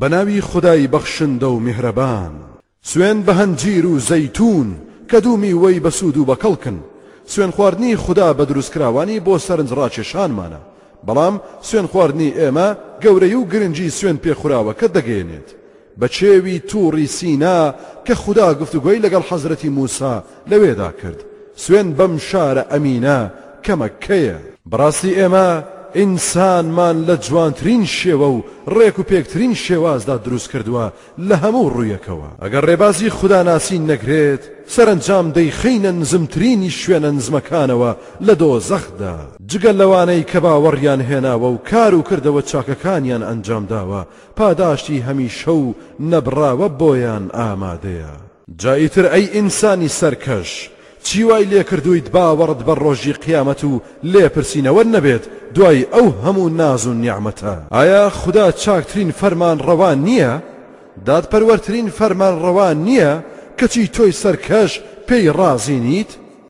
بە ناوی خودای بەخشندە و میهرەبان. سوێن بە هەنجیر و زەیتوون کە دوو میوەی بەسوود و بەکەڵکن، سوێن خواردنی خودا بە دروستکراوانی بۆ سەرنج ڕاکێشانمانە، بەڵام سوێن خواردنی ئێمە گەورەی و گرنگی سوێن پێ خوراوەکە دەگەیەنێت بە کێوی تووڕی سینا کە خودا گفتوگۆی لەگەڵ حەزرەتی موسا لەوێدا کرد سوێن بەم شارە ئەمینە کە مەککەیە. بەڕاستی ئێمە ئینسانمان لە جوانترین شێوە و ڕێک و پێکترین شێوازدا دروست کردووە لە هەموو ڕوویەکەوە ئەگەر ڕێبازی خوداناسی نەگرێت سەرەنجام دەیخەینە نزمترینی شوێنە نزمەکانەوە لە دۆزەخدا جگە لەوانەی کە باوەڕیان هێناوە و کار و کردەوە چاکەکانیان ئەنجامداوە پاداشتی هەمیشە و نەبڕاوە بۆیان ئامادەیە. جا ئیتر ئەی ئینسانی سەرکەش چی وای لێکردوویت باوەڕت بە ڕۆژی قیامەت و لێپرسینەوە نەبێت دوای ئەو هەموو ناز و نیعمەتە؟ ئایا خودا چاکترین فەرمانڕەوا نییە؟ دادپەروەرترین فەرمانڕەوا نییە؟ کەچی تۆی سەرکەش پێی ڕازی نیت؟